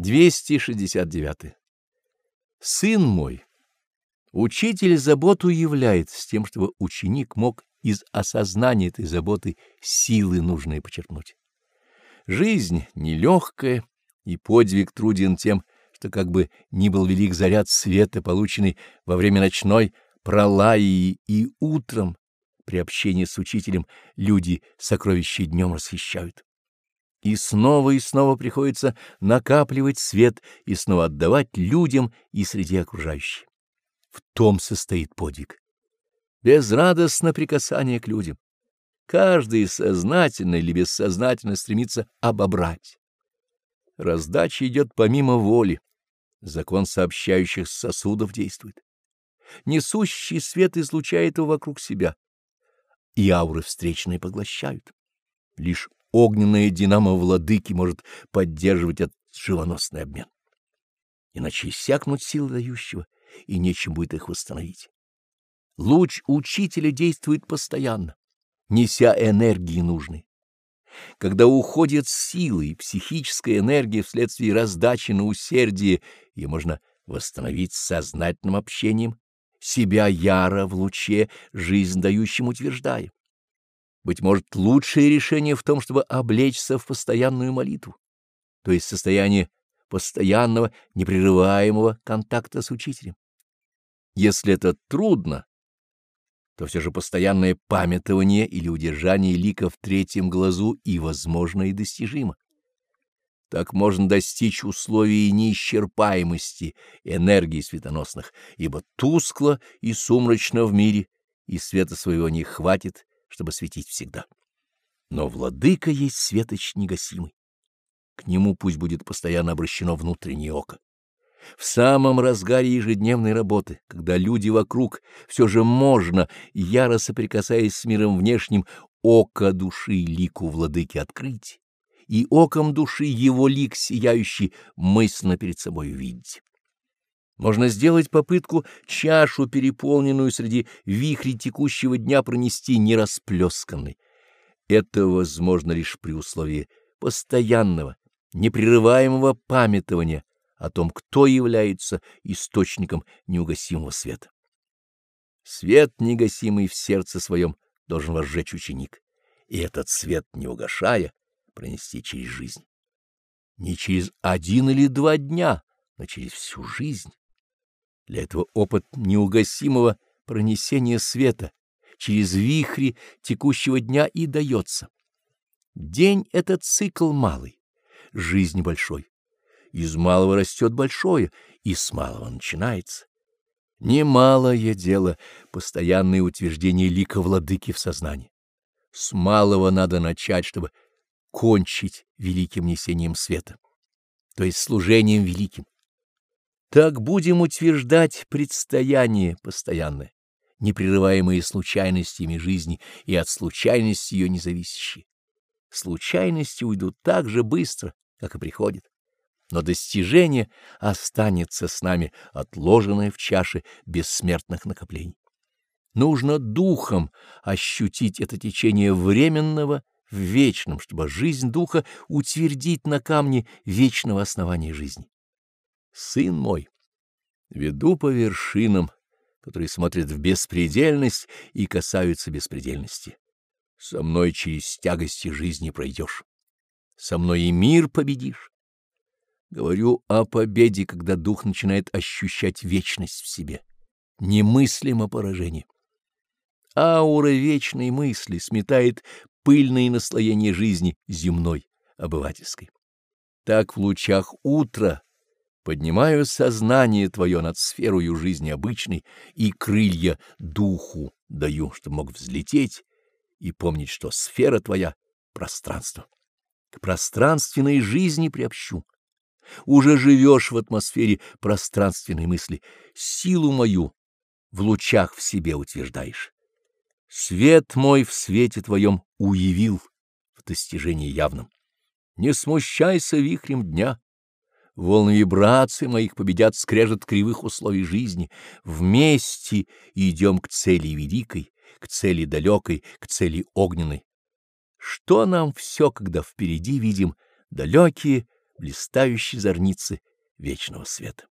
269. Сын мой, учитель заботу являет с тем, чтобы ученик мог из осознания этой заботы силы нужные почерпнуть. Жизнь нелегкая, и подвиг труден тем, что как бы ни был велик заряд света, полученный во время ночной пролаи и утром при общении с учителем люди сокровища днем расхищают. И снова и снова приходится накапливать свет и снова отдавать людям и среди окружающих. В том состоит подвиг. Безрадостно прикасание к людям. Каждый сознательно или бессознательно стремится обобрать. Раздача идет помимо воли. Закон сообщающих сосудов действует. Несущий свет излучает его вокруг себя, и ауры встречные поглощают. Лишь огненная динамо владыки может поддерживать этот живоносный обмен. Иначе иссякнут силы дающего, и нечем будет их восстановить. Луч учителя действует постоянно, неся энергии нужной. Когда уходит сила и психическая энергия вследствие раздачи на усердие, ее можно восстановить сознательным общением, себя яро в луче, жизнь дающим утверждая. Быть может, лучшее решение в том, чтобы облечься в постоянную молитву, то есть состояние постоянного, непрерываемого контакта с учителем. Если это трудно, то все же постоянное памятование или удержание лика в третьем глазу и возможно и достижимо. Так можно достичь условий неисчерпаемости энергии светоносных, ибо тускло и сумрачно в мире, и света своего не хватит, чтобы светить всегда. Но владыка есть светоч негасимый. К нему пусть будет постоянно обращено внутреннее око. В самом разгаре ежедневной работы, когда люди вокруг, все же можно, яро соприкасаясь с миром внешним, око души лику владыки открыть, и оком души его лик сияющий мысленно перед собой видеть. Можно сделать попытку чашу, переполненную среди вихрей текущего дня, пронести нерасплесканной. Это возможно лишь при условии постоянного, непрерываемого памятования о том, кто является источником неугасимого света. Свет, негасимый в сердце своем, должен возжечь ученик, и этот свет, не угашая, пронести через жизнь. Не через один или два дня, но через всю жизнь. Для этого опыт неугасимого пронесения света через вихри текущего дня и дается. День — это цикл малый, жизнь большой. Из малого растет большое, и с малого начинается. Немалое дело — постоянное утверждение лика владыки в сознании. С малого надо начать, чтобы кончить великим несением света, то есть служением великим. Так будем утверждать предстояние постоянное, непрерываемые случайностями жизни и от случайности ее независящие. Случайности уйдут так же быстро, как и приходят, но достижение останется с нами, отложенное в чаше бессмертных накоплений. Нужно духом ощутить это течение временного в вечном, чтобы жизнь духа утвердить на камне вечного основания жизни сын мой, веду по вершинам, которые смотрят в беспредельность и касаются беспредельности. Со мной через тягости жизни пройдешь. Со мной и мир победишь. Говорю о победе, когда дух начинает ощущать вечность в себе. Немыслимо поражение. Аура вечной мысли сметает пыльные наслоения жизни земной, обывательской. Так в лучах утра поднимаю сознание твое над сферою жизни обычной и крылья духу даю, чтобы мог взлететь и помнить, что сфера твоя — пространство. К пространственной жизни приобщу. Уже живешь в атмосфере пространственной мысли, силу мою в лучах в себе утверждаешь. Свет мой в свете твоем уявил в достижении явном. Не смущайся вихрем дня, Волны вибраций моих победят скрежет кривых условий жизни. Вместе идем к цели великой, к цели далекой, к цели огненной. Что нам все, когда впереди видим далекие блистающей зорницы вечного света.